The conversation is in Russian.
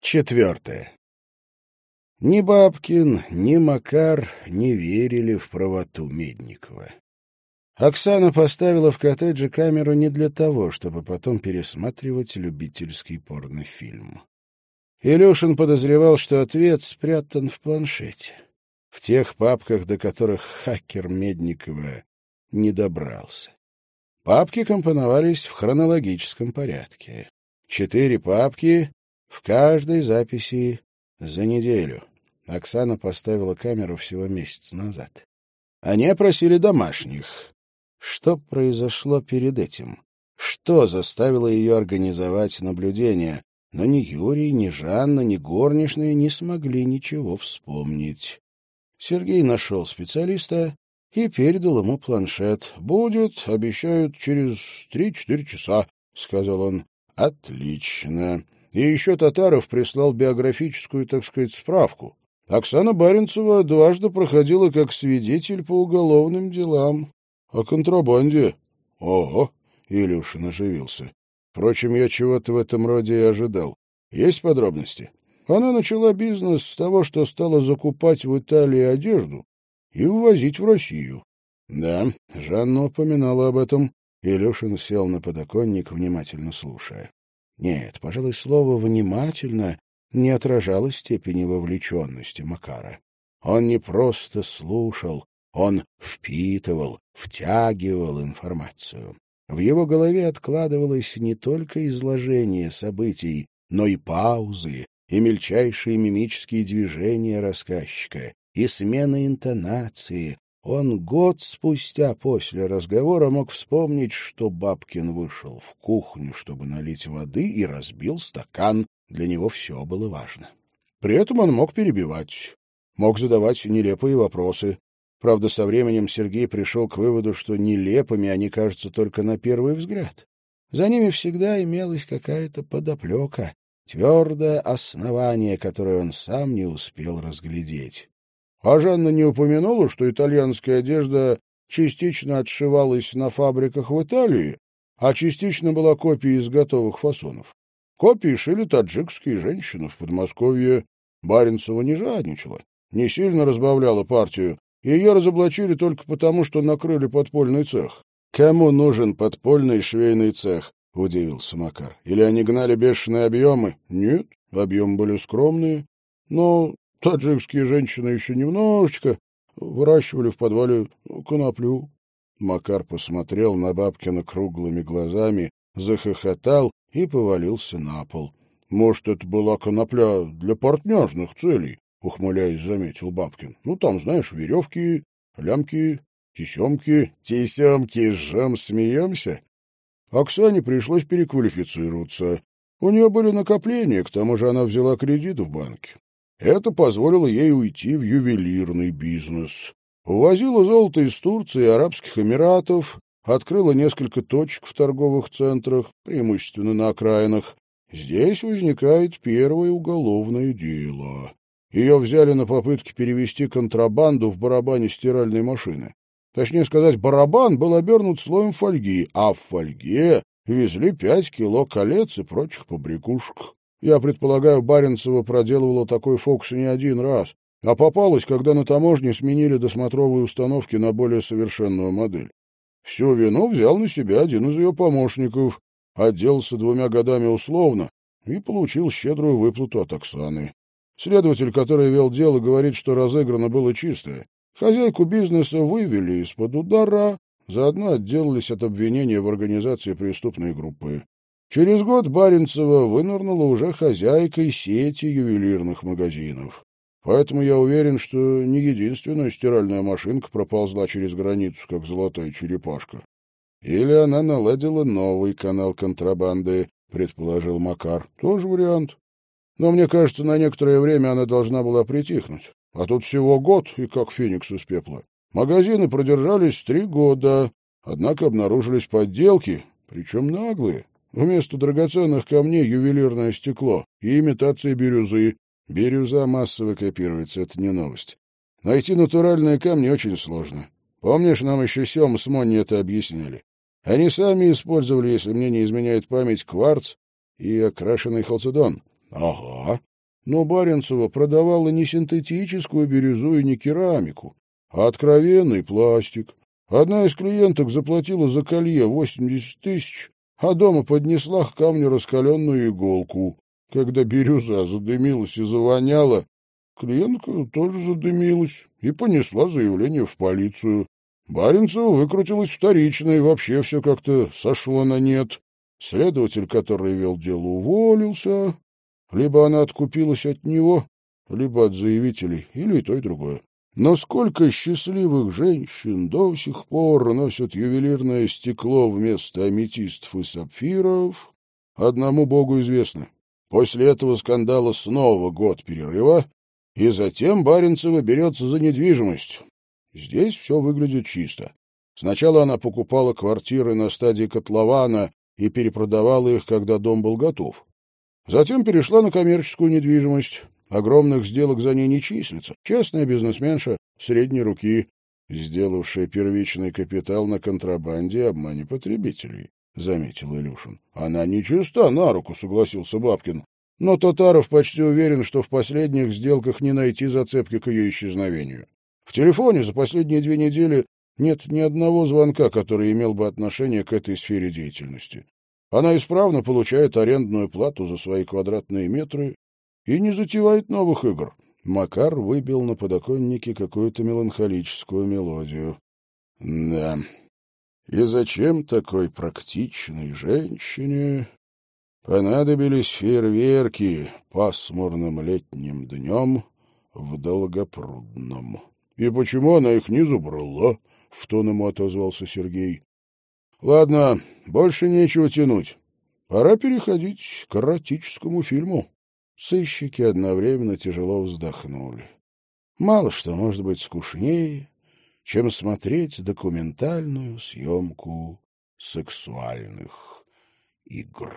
Четвертое. Ни Бабкин, ни Макар не верили в правоту Медникова. Оксана поставила в коттедже камеру не для того, чтобы потом пересматривать любительский порнофильм. Илюшин подозревал, что ответ спрятан в планшете, в тех папках, до которых хакер Медникова не добрался. Папки компоновались в хронологическом порядке. Четыре папки в каждой записи за неделю. Оксана поставила камеру всего месяц назад. Они опросили домашних. Что произошло перед этим? Что заставило ее организовать наблюдение? Но ни Юрий, ни Жанна, ни горничные не смогли ничего вспомнить. Сергей нашел специалиста и передал ему планшет. «Будет, обещают, через три-четыре часа», — сказал он. «Отлично. И еще Татаров прислал биографическую, так сказать, справку. Оксана Баренцева дважды проходила как свидетель по уголовным делам. О контрабанде. Ого! Илюшин оживился. Впрочем, я чего-то в этом роде и ожидал. Есть подробности? Она начала бизнес с того, что стала закупать в Италии одежду и ввозить в Россию. Да, Жанна упоминала об этом. Илюшин сел на подоконник, внимательно слушая. Нет, пожалуй, слово «внимательно» не отражало степени вовлеченности Макара. Он не просто слушал, он впитывал, втягивал информацию. В его голове откладывалось не только изложение событий, но и паузы, и мельчайшие мимические движения рассказчика, и смена интонации, он год спустя после разговора мог вспомнить, что Бабкин вышел в кухню, чтобы налить воды, и разбил стакан. Для него все было важно. При этом он мог перебивать, мог задавать нелепые вопросы. Правда, со временем Сергей пришел к выводу, что нелепыми они кажутся только на первый взгляд. За ними всегда имелась какая-то подоплека, твердое основание, которое он сам не успел разглядеть. А Жанна не упомянула, что итальянская одежда частично отшивалась на фабриках в Италии, а частично была копией из готовых фасонов. Копии шили таджикские женщины в Подмосковье. Баренцева не жадничала, не сильно разбавляла партию, ее разоблачили только потому, что накрыли подпольный цех. «Кому нужен подпольный швейный цех?» — удивился Макар. «Или они гнали бешеные объемы?» «Нет, объемы были скромные, но Таджикские женщины еще немножечко выращивали в подвале коноплю. Макар посмотрел на Бабкина круглыми глазами, захохотал и повалился на пол. — Может, это была конопля для партняжных целей? — ухмыляясь, заметил Бабкин. — Ну, там, знаешь, веревки, лямки, тесемки. — Тесемки, жжем, смеемся? Оксане пришлось переквалифицироваться. У нее были накопления, к тому же она взяла кредит в банке. Это позволило ей уйти в ювелирный бизнес. Увозила золото из Турции и Арабских Эмиратов, открыла несколько точек в торговых центрах, преимущественно на окраинах. Здесь возникает первое уголовное дело. Ее взяли на попытки перевести контрабанду в барабане стиральной машины. Точнее сказать, барабан был обернут слоем фольги, а в фольге везли пять кило колец и прочих побрякушек. Я предполагаю, Баренцева проделывала такой фокус не один раз, а попалась, когда на таможне сменили досмотровые установки на более совершенную модель. Всю вину взял на себя один из ее помощников, отделался двумя годами условно и получил щедрую выплату от Оксаны. Следователь, который вел дело, говорит, что разыграно было чистое. Хозяйку бизнеса вывели из-под удара, заодно отделались от обвинения в организации преступной группы. Через год Баренцева вынырнула уже хозяйкой сети ювелирных магазинов. Поэтому я уверен, что не единственная стиральная машинка проползла через границу, как золотая черепашка. Или она наладила новый канал контрабанды, предположил Макар. Тоже вариант. Но мне кажется, на некоторое время она должна была притихнуть. А тут всего год, и как феникс из пепла. Магазины продержались три года, однако обнаружились подделки, причем наглые. Вместо драгоценных камней ювелирное стекло и имитация бирюзы. Бирюза массово копируется, это не новость. Найти натуральные камни очень сложно. Помнишь, нам еще Сем с Монни это объясняли? Они сами использовали, если мне не изменяет память, кварц и окрашенный халцедон. — Ага, Но Баренцева продавала не синтетическую бирюзу и не керамику, а откровенный пластик. Одна из клиенток заплатила за колье 80 тысяч, а дома поднесла к камню раскаленную иголку. Когда бирюза задымилась и завоняла, клиентка тоже задымилась и понесла заявление в полицию. Баренцева выкрутилась вторично, и вообще все как-то сошло на нет. Следователь, который вел дело, уволился. Либо она откупилась от него, либо от заявителей, или и то, и другое. Но сколько счастливых женщин до сих пор носят ювелирное стекло вместо аметистов и сапфиров, одному богу известно. После этого скандала снова год перерыва, и затем Баренцева берется за недвижимость. Здесь все выглядит чисто. Сначала она покупала квартиры на стадии котлована и перепродавала их, когда дом был готов. Затем перешла на коммерческую недвижимость. Огромных сделок за ней не числится. Честная бизнесменша средней руки, сделавшая первичный капитал на контрабанде и обмане потребителей, — заметил Илюшин. — Она не чиста на руку, — согласился Бабкин. Но Татаров почти уверен, что в последних сделках не найти зацепки к ее исчезновению. В телефоне за последние две недели нет ни одного звонка, который имел бы отношение к этой сфере деятельности. Она исправно получает арендную плату за свои квадратные метры и не затевает новых игр. Макар выбил на подоконнике какую-то меланхолическую мелодию. Да. И зачем такой практичной женщине понадобились фейерверки пасмурным летним днем в Долгопрудном? И почему она их не забрала? — в тон ему отозвался Сергей. — Ладно, больше нечего тянуть. Пора переходить к эротическому фильму. Сыщики одновременно тяжело вздохнули. Мало что может быть скучнее, чем смотреть документальную съемку сексуальных игр.